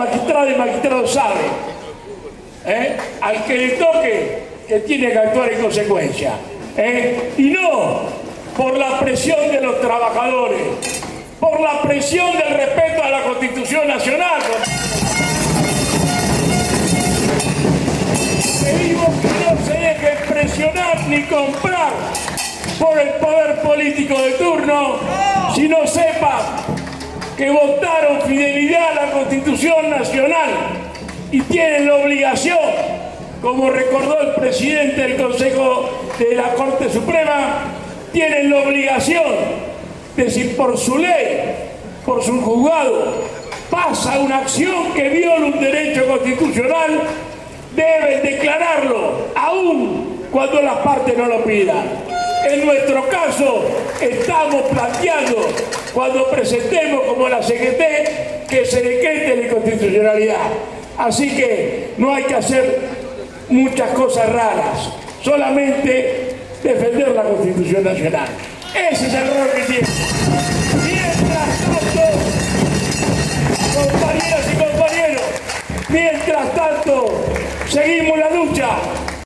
magistradas y magistrados saben. ¿eh? Al que le toque, que tiene que actuar en consecuencia. ¿eh? Y no por la presión de los trabajadores, por la presión del respeto a la Constitución Nacional. Pedimos que no se deje presionar ni comprar por el poder político de turno, que votaron fidelidad a la Constitución Nacional y tienen la obligación, como recordó el presidente del Consejo de la Corte Suprema, tienen la obligación de si por su ley, por su juzgado, pasa una acción que viola un derecho constitucional, deben declararlo, aún cuando las partes no lo pidan. En nuestro caso, estamos planteando, cuando presentemos como la CGT, que se decrete la inconstitucionalidad. Así que no hay que hacer muchas cosas raras, solamente defender la Constitución Nacional. Ese es el error que tiene. Mientras tanto, compañeras y compañeros, mientras tanto, seguimos la lucha